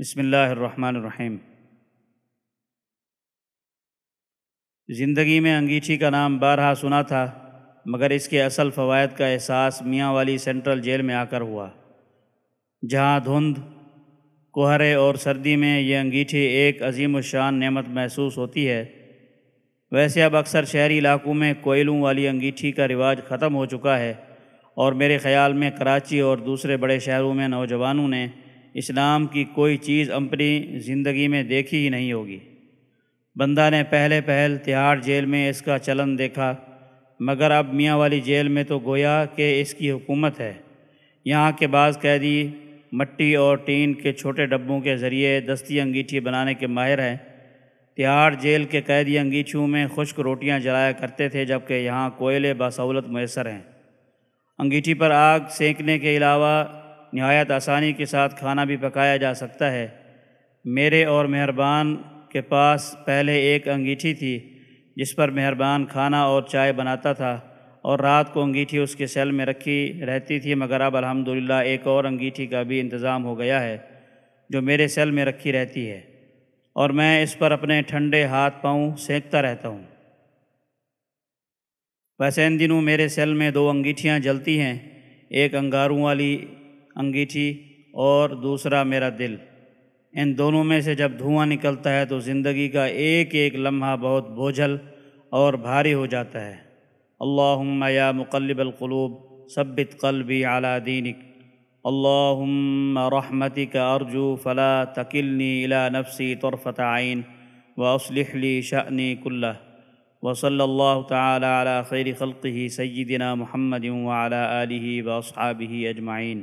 بسم اللہ الرحمن الرحیم۔ زندگی میں انگیٹھی کا نام بارہا سنا تھا، مگر اس کے اصل فوائد کا احساس میاں والی سینٹرل جیل میں آ کر ہوا۔ جہاں دھند، کوہرے اور سردی میں یہ انگیٹھی ایک عظیم الشان نعمت محسوس ہوتی ہے، ویسے اب اکثر شہری علاقوں میں کوئلوں والی انگیٹھی کا رواج ختم ہو چکا ہے، اور میرے خیال میں کراچی اور دوسرے بڑے شہروں میں نوجوانوں نے اسلام کی کوئی چیز اپنی زندگی میں دیکھی ہی نہیں ہوگی۔ بندہ نے پہلے پہل تہاڑ جیل میں اس کا چلن دیکھا، مگر اب میاں والی جیل میں تو گویا کہ اس کی حکومت ہے۔ یہاں کے بعض قیدی مٹی اور ٹین کے چھوٹے ڈبوں کے ذریعے دستی انگیٹھی بنانے کے ماہر ہیں۔ تہاڑ جیل کے قیدی انگیٹھیوں میں خشک روٹیاں جلایا کرتے تھے، جبکہ یہاں کوئلے باسولت میسر ہیں۔ انگیٹھی پر آگ سینکنے کے علاوہ نہایت آسانی کے ساتھ کھانا بھی پکایا جا سکتا ہے۔ میرے اور مہربان کے پاس پہلے ایک انگیٹھی تھی جس پر مہربان کھانا اور چائے بناتا تھا اور رات کو انگیٹھی اس کے سیل میں رکھی رہتی تھی، مگر اب الحمدللہ ایک اور انگیٹھی کا بھی انتظام ہو گیا ہے جو میرے سیل میں رکھی رہتی ہے اور میں اس پر اپنے ٹھنڈے ہاتھ پاؤں سینکتا رہتا ہوں۔ ویسے ان دنوں میرے سیل میں دو انگیٹھیاں جلتی ہیں، ایک انگاروں والی انگیٹھی اور دوسرا میرا دل۔ ان دونوں میں سے جب دھواں نکلتا ہے تو زندگی کا ایک ایک لمحہ بہت بوجھل اور بھاری ہو جاتا ہے۔ اللہم یا مقلب القلوب، ثبت قلبی علی دینک۔ اللہم رحمتک ارجو، فلا تکلنی الى نفسی طرفت عین۔ واصلح لی شأنی کلہ۔ وصلی اللہ تعالی علی خیر خلقہ سیدنا محمد وعلی آلہ واصحابہ اجمعین۔